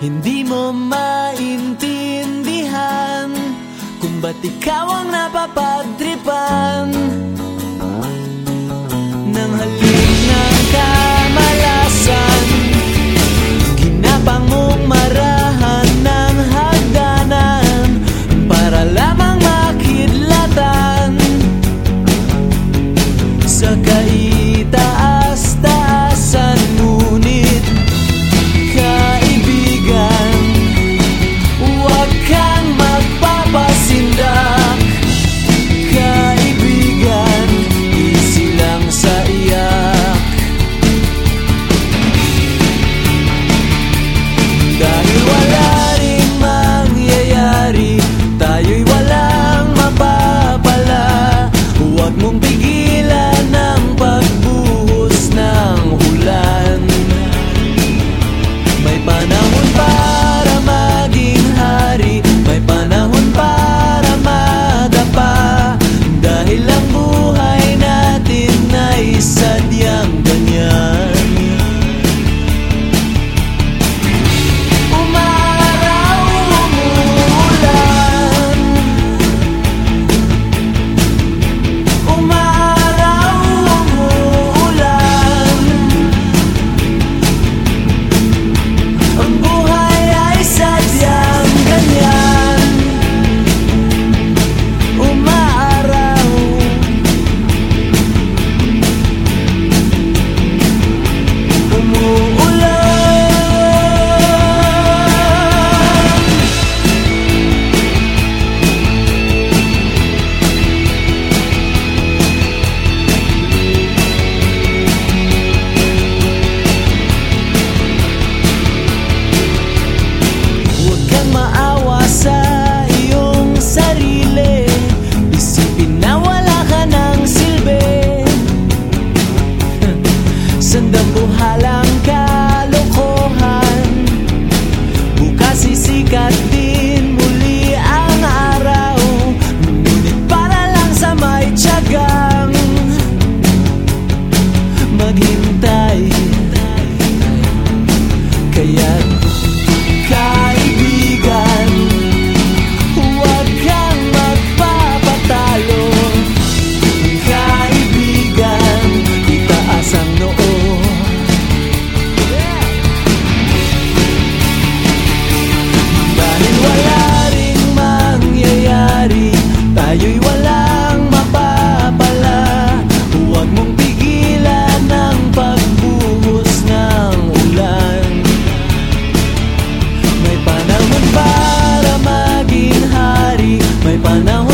Hindi mo maintindihan Kung ba't ikaw ang napapadripan. mundo Buhalang kalokohan. Bukas isikat din muli ang araw. Ngunit para lang sa may tiyagang Maghintay. Kaya't panahon.